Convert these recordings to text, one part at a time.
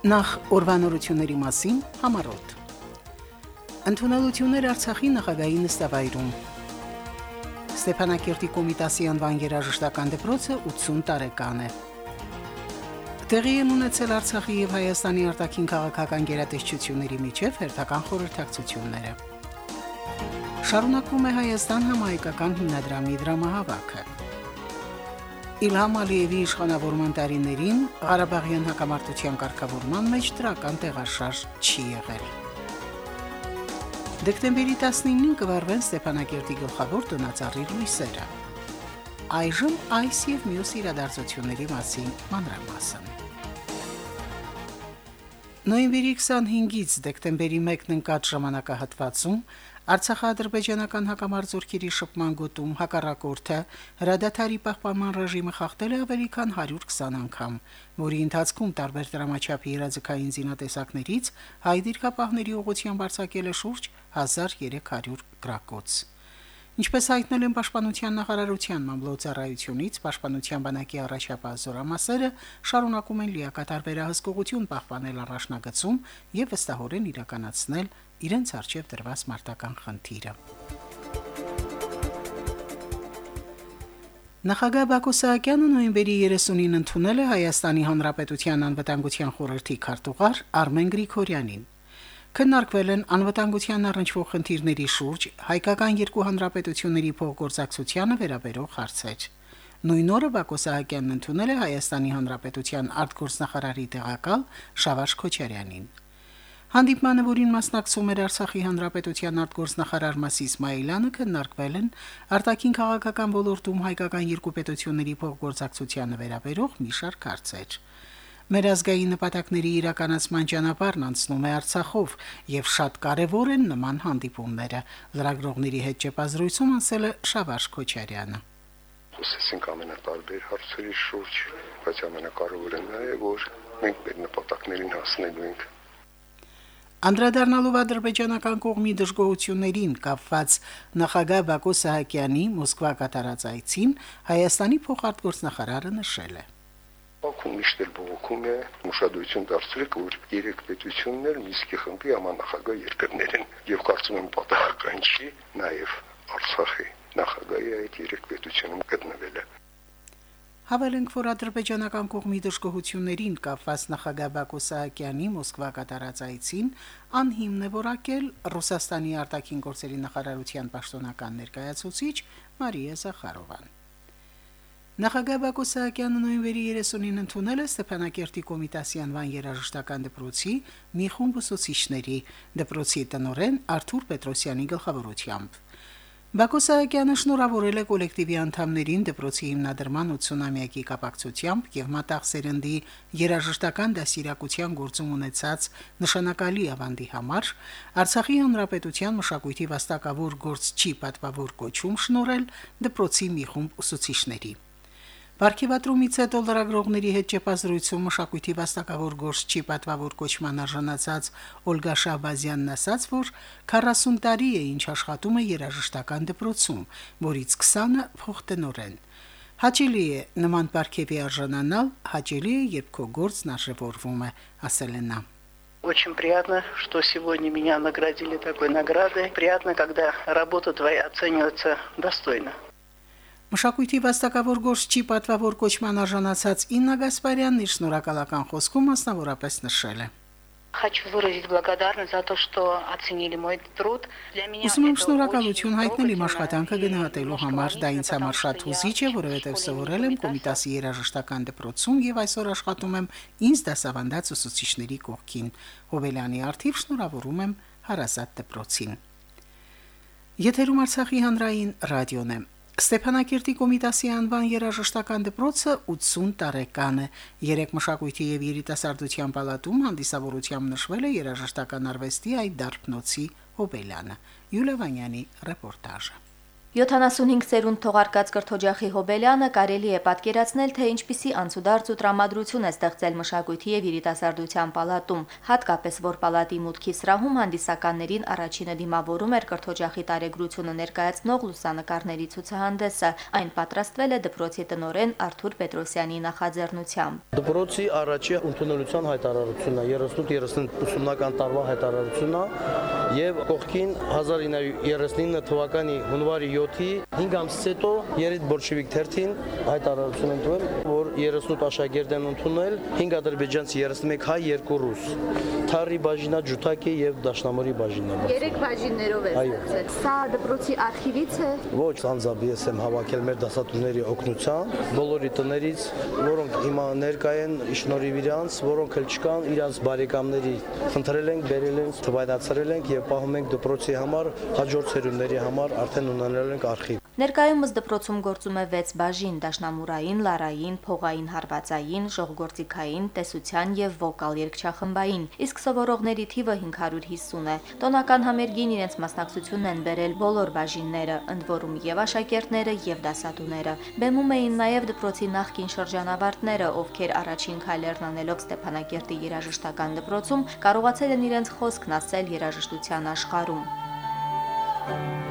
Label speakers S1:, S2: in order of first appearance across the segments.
S1: Նախ օրվանորությունների մասին համարոտ։ Ընդունելություններ Արցախի նախագահի նստավայրում։ Ստեփանակերտի կոմիտասի անվան երաժշտական դպրոցը 80 տարեկան է։ Տեղի են ունեցել Արցախի եւ Հայաստանի արտաքին քաղաքական գերատեսչությունների միջև հերթական խորհրդակցությունները։ Շարունակվում է Հայաստան համահայկական հիմնադրամի դրամահավաքը։ Իլհամ Ալիևի իշխանավորման տարիներին Ղարաբաղյան հակամարտության կարգավորման մեջ դրական տեղաշարժ չի եղել։ Դեկտեմբերի 19-ին կվարվեն Ստեփանակերտի գլխավոր տնածառի լույսերը։ Այժմ այս եւ մյուս իրադարձությունների մասին մանրամասն։ Նոյեմբերի 25-ից դեկտեմբերի 1-ն ընկած ժամանակահատվածում Արցախա-ադրբեջանական հակամարտությունների շփման գոտում հակառակորդը հրադադարի պահպանման ռեժիմը խախտել է ավելի քան 120 անգամ, որի ընթացքում տարբեր դրամաչափի իրազեկային զինատեսակներից հայ դիրքապահների ուղղությամբ արձակել է շուրջ 1300 գրակոց։ Ինչպես հայտնել են Պաշտպանության նախարարության մամլոյցարայությունից, Պաշտպանության բանակի առաջապահ զորամասերը շարունակում են լիակատար վերահսկողություն պահպանել առաջնագծում եւ վստահորեն իրականացնել իրենց արժեվ դրված մարտական խնդիրը։ Նախագահ Բակո Սահակյանը նոյեմբերի 30-ին ընդունել է Հայաստանի Հանրապետության անվտանգության խորհրդի քարտուղար Արմեն Գրիգորյանին։ Քննարկվել են անվտանգության առնչվող խնդիրների շուրջ հայկական երկու հանրապետությունների փոխգործակցությանը վերաբերող հարցեր։ Նույն օրը Բակո Սահակյանն ընդունել է Հայաստանի Հանրապետության արտգործնախարարի տեղակալ Շավարժ Քոչարյանին։ Հանդիպմանը, որին մասնակցում էր Արցախի հանրապետության արտգործնախարար Մասիս Իսմայելյանը, քննարկվել են արտաքին քաղաքական ոլորտում հայկական երկու պետությունների փոխգործակցությանը վերաբերող մի շարք հարցեր։ Մեր ազգային նպատակների իրականացման ճանապարհն անցնում է Արցախով, եւ շատ կարեւոր են նման հանդիպումները։ Լրագրողների հետ ճեպազրույցում ասել է Շավարժ Քոչարյանը։
S2: Խոսեցինք ամենատարբեր հարցերի շուրջ, բայց ամենակարևորը նա է, որ մենք մեր նպատակներին հասնելու ենք
S1: Անդրադառնալով ադրբեջանական կողմի դժգոհություններին կապված նախագահ Բակո Սահակյանի Մոսկվա կատարած այցին Հայաստանի փոխարտգործնախարարը նշել է.
S2: Բաքուն միշտ էլ բողոքում է ուշադրություն դարձրել, որ երեք պետություններ Միսկի խմբի համանախագահ երկրներ են եւ կարծում եմ պատահական չի նաեւ Արցախի նախագահի այդ երեք պետությունում գտնվելը
S1: Հավելենք, որ ադրբեջանական կողմի դժգոհություններին կապված նախագահ Բակո Սահակյանի Մոսկվա կատարած այցին անհիմն է որակել Ռուսաստանի արտաքին գործերի նախարարության պաշտոնական ներկայացուցիչ Մարիա Զախարովան։ Նախագահ Բակո Սահակյանը նոյեմբերի 30-ին ընդունել է Ստեփանակերտի կոմիտասի անվան երաժշտական դպրոցի մի խումբ ուսուցիչների դպրոցի տնօրեն Արթուր Պետրոսյանի գլխավորությամբ։ Բակո Սահակյանը շնորհավորել է կոլեկտիվի անդամներին դպրոցի հիմնադրման 80-ամյակի կապակցությամբ եւ մտաղ սերնդի երաժշտական դասիրակության գործում ունեցած նշանակալի ավանդի համար Արցախի հանրապետության մշակույթի վաստակավոր գործչի պատվավոր կոչում շնորհել դպրոցի մի խումբ ուսուցիչների։ Վարքիվատրումից հետո լրագրողների հետ ճեպազրույցում մշակույթի վաստակավոր գործչի պատվավոր կոչման արժանացած Օլգա Շահբազյանն ասաց, որ 40 տարի է ինչ աշխատում է երաժշտական դպրոցում, որից 20-ը փոխտնօրեն։ Հաճելի է նման պարգևի արժանանալ, հաճելի է, երբ քո գործն արժևորվում է, ասել է նա.
S3: Очень приятно, что сегодня меня наградили такой наградой. Приятно, когда работа твоя оценивается достойно.
S1: Մշակույթի վաստակավոր գործչի պատվավոր կոչման արժանացած Իննա Գասպարյանն իր շնորհակալական խոսքում մասնավորապես նշել է.
S4: Хочу выразить благодарность за то, что оценили мой труд.
S1: Для меня Ուսում եմ շնորհակալություն հայտնել իմ աշխատանքը գնահատելու համար, դա ինձ համար շատ հուզիչ է, որովհետև սովորել եմ կոմիտասի երաժշտական դպրոցում եւ այսօր աշխատում եմ ինձ դասավանդած ուսուցիչների կողքին։ Հոբելյանի արթիվ շնորհավորում եմ հարազատ դպրոցին։ Եթերում Արցախի հանրային ռադիոն է։ Ստեփանակերտի կոմիտասի անվան երաժշտական դպրոցը 80 տարեկան է։ Երեք մշակույթի եւ երիտասարդության պալատում հանդիսավորությամբ նշվել է երաժշտական արվեստի այդ դարբնոցի հոբելյանը։ Յուլիա Վանյանի ռեպորտաժը։
S5: 75 սերունդ թողարկած կրթօջախի հոբելյանը կարելի է պատկերացնել, թե ինչպիսի անցուդարձ ու տրամադրություն է ստեղծել մշակույթի եւ երիտասարդության պալատում, հատկապես որ պալատի մուտքի սրահում հանդիսականներին առաջինը դիմավորում էր կրթօջախի տարեգրությունը ներկայացնող լուսանկարների ցուցահանդեսը։ Այն պատրաստվել է դպրոցի տնորեն Արթուր Պետրոսյանի նախաձեռնությամբ։
S6: Դպրոցի առաջի ընդունելության հայտարարությունն է 38-30 ուսումնական տարվա հայտարարությունն է եւ կողքին 1939 թվականի հունվարի 7-ի 5 ամսից հետո երիտ բոլշևիկ թերթին հայտարարություն են տվել, որ 38 աշակերտ են ընդունել, 5 ադրբեջանցի, 31 հայ, 2 ռուս։ Թարի բաժինա, ջութակի եւ Դաշնամուրի բաժինա։
S5: Երեք բաժիններով է ստեղծել։ Սա դպրոցի արխիվից է։
S6: Ոչ, անձամբ ես եմ հավաքել մեր դասատուների օգնությամբ, բոլորի տներից, որոնք հիմա ներկա են շնորհիվ իրանց, որոնք էլ չկան, իրանց բարեկամների խնդրել ենք, բերել ենք, թվայնացրել ենք եւ պահում ենք դպրոցի համար, հաջորդ ցերունների համար արդեն ունենալ ենք արխիվ։
S5: Ներկայումս դպրոցում գործում է 6 բաժին՝ դաշնամուրային, լարային, փողային, հարվածային, ժողգործիկային, տեսության եւ վոկալ երգչախմբային, իսկ սովորողների թիվը 550 է։ Տոնական համերգին իրենց մասնակցությունն են բերել բոլոր բաժինները, ընդ որում եւ աշակերտները եւ դասատուները։ Բեմում էին նաեւ դպրոցի նախկին շրջանավարտները, ովքեր առաջին քայլերն անելով Ստեփանակերտի երաժշտական դպրոցում կարողացել են իրենց խոսքն ասել երաժշտության աշխարհում։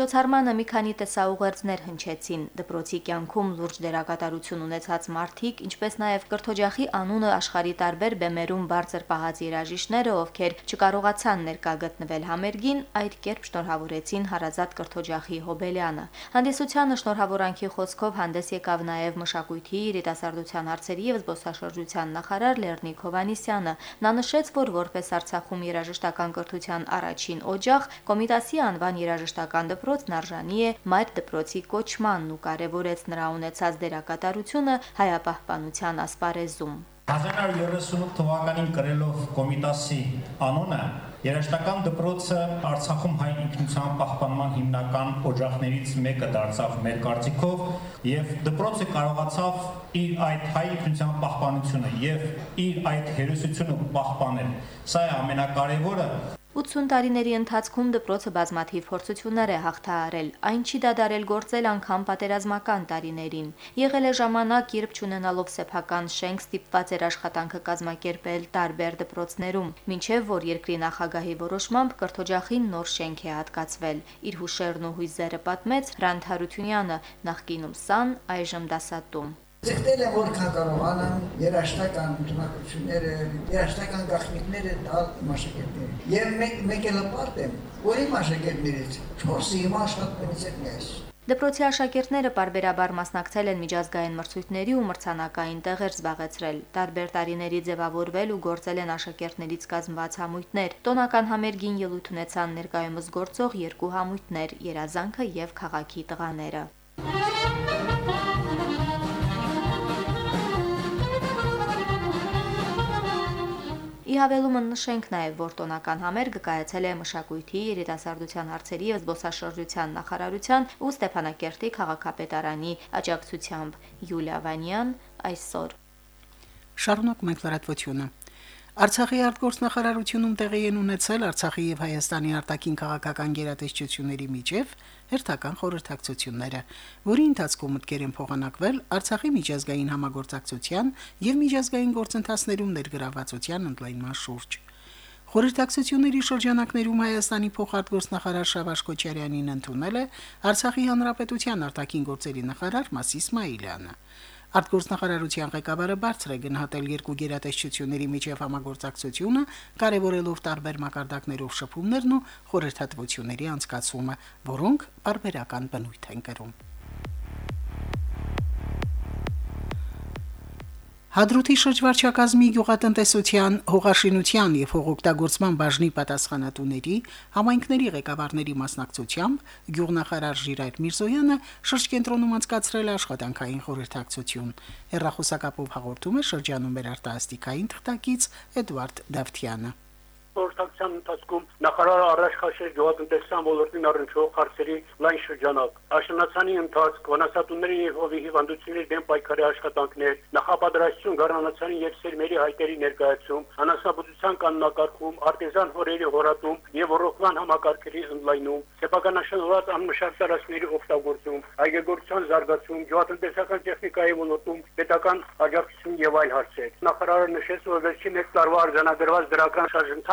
S5: Միջոցառմանը մի քանի տեսաուղերձներ հնչեցին դպրոցի կյանքում լուրջ դերակատարություն ունեցած մարդիկ, ինչպես նաև կրթօջախի անունը աշխարի տարբեր բեմերում բարձր պահած երաժիշտները, ովքեր չկարողացան ներկա գտնվել համերգին, այդ կերպ շնորհավորեցին հարազատ կրթօջախի Հոբելյանը։ Հանդիսությանը շնորհավորանքի խոսքով հանդես եկավ նաև մշակույթի, երիտասարդության հարցերի եւ զբոսաշրջության նախարար Լեռնիկ Հովանիսյանը։ Նա նշեց, որ որպես Արցախում երաժշտական կրթության առաջին օջախ, Կոմիտասի անվան երաժշտական դպրոցն արժանի է մայր դպրոցի կոչմանն ու կարևորեց նրա ունեցած դերակատարությունը հայապահպանության ասպարեզում։
S7: 1938 թվականին կրելով Կոմիտասի անունը Երաշտական դպրոցը Արցախում հայ ինքնության պահպանման հիմնական օջախներից մեկը դարձավ մեր կարծիքով եւ դպրոցը կարողացավ իր այդ հայ ինքնության պահպանությունը եւ իր այդ հերոսությունը պահպանել։ Սա է ամենակարևորը
S5: 80 տարիների ընթացքում դպրոցը բազմաթիվ փորձություններ է հաղթահարել, այն չի դադարել գործել անգամ պատերազմական տարիներին։ Եղել է ժամանակ, երբ ճանենալով սեփական շենք ստիպված էր աշխատանքը կազմակերպել տարբեր դպրոցներում, մինչև որ երկրի նախագահի որոշմամբ կրթօջախին նոր շենք է հատկացվել։ Իր հուշերն ու հույզերը պատմեց Հրանտ Հարությունյանը, նախկինում սան, այժմ դասատում։
S8: Ձգտել եմ որքան կարողանամ երաշտական ունակությունները, երաշտական գաղտնիքները տալ աշակերտներին։ Եվ մեկ մեկ էլ պարտ եմ, որ իմ աշակերտներից 4-ը հիմա աշխատում են մեզ։
S5: Դպրոցի աշակերտները parberabar մասնակցել են միջազգային մրցույթների ու մրցանակային տեղեր զբաղեցրել։ Տարբեր տարիների ձևավորվել ու գործել են աշակերտներից կազմված համույթներ։ Տոնական համերգին ելույթ ունեցան ներկայումս գործող երկու համույթներ՝ Երազանքը եւ Խաղաղի տղաները։ հավելումը նշենք նաև, որ տոնական համերգը կայացել է մշակույթի, երիտասարդության հարցերի եւ զբոսաշրջության նախարարության ու Ստեփանակերտի քաղաքապետարանի աջակցությամբ։ Յուլիա Վանյան այսօր։
S1: Շարունակ մենք լրատվությունը։ Արցախի արտգործնախարարությունում տեղի են ունեցել Արցախի եւ Հայաստանի արտաքին քաղաքական գերատեսչությունների միջև հերթական խորհրդակցությունները, որի ընթացքում մտկեր են փոխանակվել Արցախի միջազգային համագործակցության եւ միջազգային գործընթացներում ներգրավվածության ընդլայնման շուրջ։ Խորհրդակցությունների շրջանակներում Հայաստանի փոխարտգործնախարար Շավարժ Քոչարյանին ընդունել է Արցախի հանրապետության արտաքին գործերի նախարար Մասիս Մայիլյանը։ Արտգործնախարարության ղեկավարը բարձր է գնահատել երկու գերատեսչությունների միջև համագործակցությունը, կարևորելով տարբեր մակարդակներով շփումներն ու խորհրդատվությունների անցկացումը, որոնք բարբերական բնույթ են կրում։ Հադրութի շրջվարչակազմի գյուղատնտեսության, հողաշինության եւ հողօգտագործման բաժնի պատասխանատուների համայնքների ղեկավարների մասնակցությամբ գյուղնախարար Ժիրայր Միրզոյանը շրջկենտրոնում անցկացրել աշխատանքային խորհրդակցություն։ Հերրախոսակապով հաղորդում է շրջանում մեր արտասթիկային թղթակից Էդվարդ Դավթյանը։
S9: խորհրդակցության ընթացքում նախարարը առաջ քաշեց գյուղատնտեսության ոլորտին առնչվող հարցերի լայն շրջանակ։ Աշնանացանի ընթացք, վնասատուների եւ հովի հիվանդությունների դեմ պայքարի աշխատանքներ, նախապատրաստություն գառնանացանի եւ սերմերի հայտերի ներկայացում, անասնաբուծության կանոնակարգում, արտեզան հորերի հորատում եւ ռոկման համակարգերի ընդլայնում, սեփականաշնորհված անմշակ տարածքների օգտագործում, այգեգործության զարգացում, գյուղատնտեսական տեխնիկայի ոլորտում պետական աջակցություն եւ այլ հարցեր։ Նախարարը նշեց, որ վերջին 1 տարվա արձանագրված դրական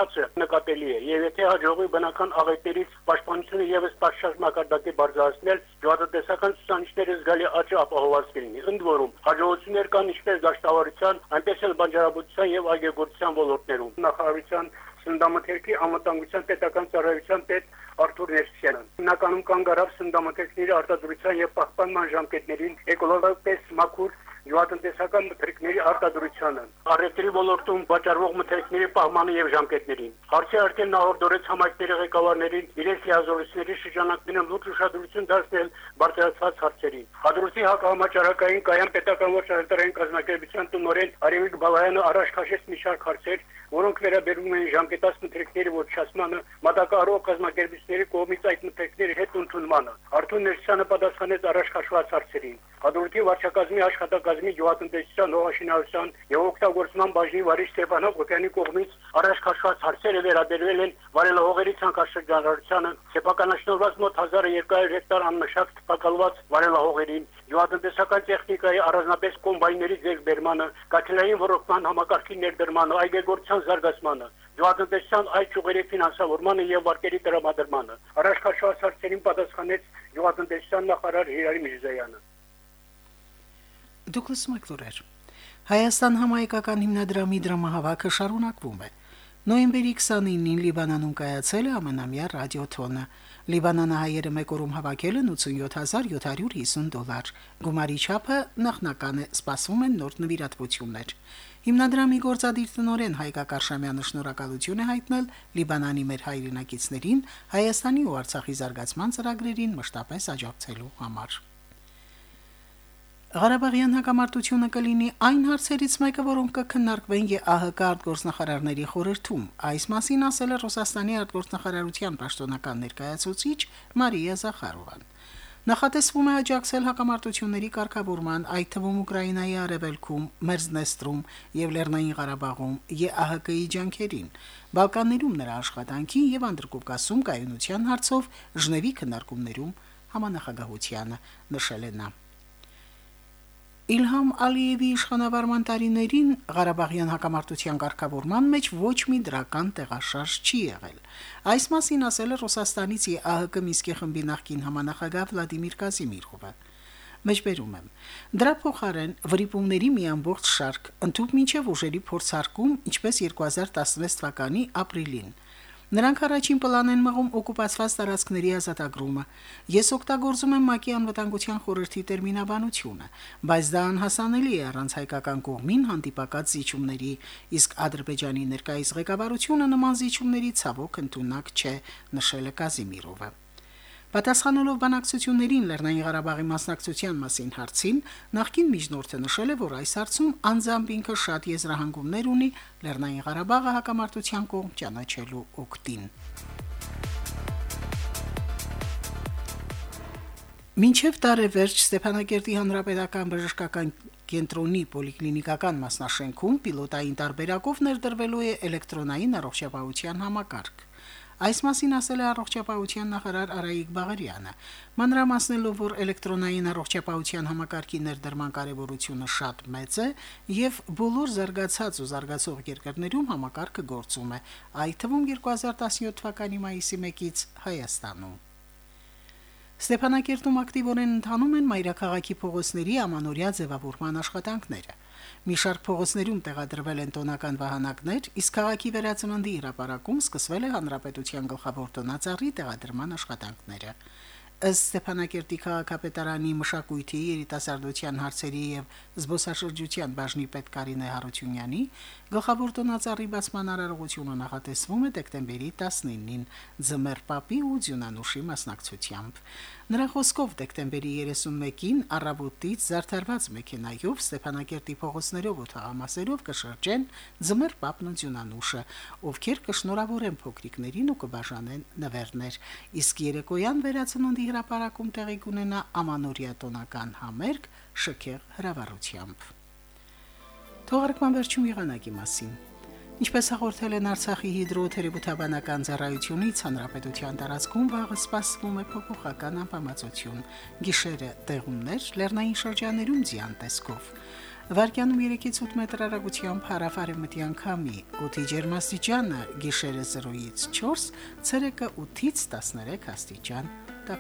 S9: շարժընթացը նկատելի է եւ եթե հաջողվի բնական աղետներից պաշտպանությունը եւս պատշաճ մակարդակի բարձրացնել, գյուղատնտեսական ցուցանիշները զգալի աճ ապահովված կլինի։ Ընդ որում, հաջողություններ կան ինչպես դաշտավարության, այնպես էլ բանջարաբուծության եւ այգեգործության ոլորտներում։ Նախարարության սննդամթերքի անվտանգության պետական ծառայության պետ Արթուր Ներսյանը։ Հիմնականում կանգ առավ սննդամթերքների արտադրության եւ պահպանման ժամկետներին, էկոլոգիապես մաքուր գյուղատնտեսական մթերքների արտադրությանը, առևտրի ոլորտում վաճառվող մթերքների պահմանը եւ ժամկետներին։ Հարցի արկել նախորդորեց համայնքների ղեկավարներին իրենց լիազորությունների շրջանակներում լուրջ ուշադրություն դարձնել բարձրացված հարցերին։ Հադրութի հակահամաճարակային կայան պետական ոչռայինային կազմակերպության տնօրեն Արևիկ Բալայանը առաջ քաշեց մի շարք հարցեր, որոնք վերաբերում են ժամկետած մթերքների ոչնչացմանը, մատակարարող կազմակերպությունների կողմից այդ մթերքների հետ ընդունմանը։ Արթուր Ներսյանը պատասխանեց առաջ քաշված հարցերին։ Հադրութի վարչակազմի աշխատակազմի գյուղատնտեսության հողաշինարարության եւ օգտագործման բաժնի վարիչ Ստեփան Հակոբյանի կողմից առաջ քաշված հարցերը վերաբերվել են վարելահողերի ցանկաշրջանառությանը, սեփականաշնորհված մոտ 1200 հեկտար անմշակ տպակալված վարելահողերին, գյուղատնտեսական տեխնիկայի առանձնապես կոմբայների ձեռբերմանը, կաթիլային ռոռոկման համակարգի ներդրմանը, այգեգործության զարգացմանը, գյուղատնտեսության այլ ճյուղերի ֆինանսավորմանը եւ վարկերի տրամադրմանը։ Առաջ քաշված հարցերին պատասխանեց գյուղատնտեսության նախարար Հիրարի Միրզոյանը։
S1: Դուկլաս Մակլուրեր Հայաստան համայնքական հիմնադրամի դրամահավաքը շարունակվում է։ Նոյեմբերի 29-ին Լիբանանում կայացել է ամենամյա ռադիոթոնը։ Լիբանանահայերը մեկ օրում հավաքել են 87750 դոլար։ Գումարի չափը նախնական է, սպասվում են նոր նվիրատվություններ։ Հիմնադրամի գործադիր տնօրեն Հայկ Ակարշամյանը շնորհակալություն է հայտնել Լիբանանի մեր հայրենակիցներին Հայաստանի ու Արցախի զարգացման ծրագրերին մշտապես աջակցելու համար։ Ղարաբաղյան հակամարտությունը կլինի այն հարցերից մեկը, որոնք կքննարկվեն ԵԱՀԿ արտգործնախարարների խորհրդում։ Այս մասին ասել է Ռուսաստանի արտգործնախարարության պաշտոնական ներկայացուցիչ Մարիա Զախարովան։ Նախատեսվում է աջակցել հակամարտությունների կարգավորման, այդ թվում Ուկրաինայի արևելքում, Մերձնեստրում եւ Լեռնային Ղարաբաղում ԵԱՀԿ-ի ջանքերին, Բալկաններում նրա աշխատանքին եւ Անդրկովկասում կայունության հարցով Ժնևի քննարկումներում համանախագահությանը նշել է նա. Իլհամ Ալիևի իշխանավարման տարիներին Ղարաբաղյան հակամարտության ղեկավարման մեջ ոչ մի դրական տեղաշարժ չի եղել։ Այս մասին ասել է Ռուսաստանից ԵԱՀԿ Միսկի խմբի նախկին համանախագահ Վլադիմիր Կազիմիրովը։ Մեջբերում եմ։ Դրա փոխարեն վրիպումների մի ամբողջ շարք ընդཐུպ միջև ուժերի փորձարկում, ինչպես 2016 թվականի ապրիլին Նրանք առաջին պլան են մղում օկուպացված տարածքների ազատագրումը։ Ես օգտագործում եմ ՄԱԿ-ի անվտանգության խորհրդի տերմինաբանությունը, բայց դա անհասանելի է առանց հայկական կողմին հանդիպակաց զիջումների, իսկ Ադրբեջանի ներկայիս ղեկավարությունը նման զիջումների ցավոք ընդունակ չէ, նշել է Կազիմիրովը։ Պատասխանելով բանակցություններին Լեռնային Ղարաբաղի մասնակցության մասին հարցին, նախկին միջնորդը նշել է, որ այս հարցում անձամբ ինքը շատ եզրահանգումներ ունի Լեռնային Ղարաբաղը հակամարտության կողմ ճանաչելու օկտին։ Մինչև տարեվերջ Ստեփանակերտի հանրապետական բժշկական կենտրոնի պոլիկլինիկական մասնաշենքում պիլոտային տարբերակով ներդրվելու է էլեկտրոնային առողջապահության համակարգ։ Այս մասին ասել է առողջապահության նախարար Արայիկ Բաղարյանը, մանրամասնելով, որ էլեկտրոնային առողջապահության համակարգի ներդրման կարևորությունը շատ մեծ է եւ բոլոր զարգացած ու զարգացող երկրներում համակարգը գործում է, այդ թվում 2017 թվականի մայիսի 1-ից Հայաստանում։ Ստեփանակերտում ակտիվորեն ընթանում են մայրաքաղաքի փողոցների ամանորյա ձևավորման աշխատանքները։ Մի շարք փողոցներում տեղադրվել են տոնական վահանակներ, իսկ քաղաքի վերածննդի հրապարակում սկսվել է հանրապետության գլխավոր տոնածառի տեղադրման աշխատանքները։ Ըստ Ստեփանակերտի քաղաքապետարանի մշակույթի երիտասարդության հարցերի եւ զբոսաշրջության բաժնի պետ Կարինե Հարությունյանի գլխավոր տոնածառի բացման արարողությունը նախատեսվում է դեկտեմբերի 19-ին Ձմեռ Պապի ու Ձյունանուշի մասնակցությամբ։ Նրա խոսքով դեկտեմբերի 31-ին առավոտից զարդարված մեքենայով Ստեփանակերտի փողոցներով ու թաղամասերով կշրջեն ձմեռ պապն ու ձյունանուշը, ովքեր կշնորհավորեն փոքրիկներին ու կբաժանեն նվերներ։ Իսկ երեկոյան վերացնունդի հրապարակում տեղի կունենա ամանորյա տոնական համերգ շքեղ հրավառությամբ։ Թողարկման վերջում եղանակի մասին։ Ինչպես հաղորդել են Արցախի հիդրոթերապևտաբանական ծառայությունից, հանրապետության տարածքում վաղը սպասվում է փոփոխական անբավարարություն։ Գիշերը տեղումներ, լեռնային շրջաներում ձյան տեսքով։ Վարկյանում 3-ից 8 մետր հեռագությամբ հարավարեմտյան քամի, օդի ջերմաստիճանը գիշերը 0-ից 4, ցերեկը 8-ից 13 աստիճան как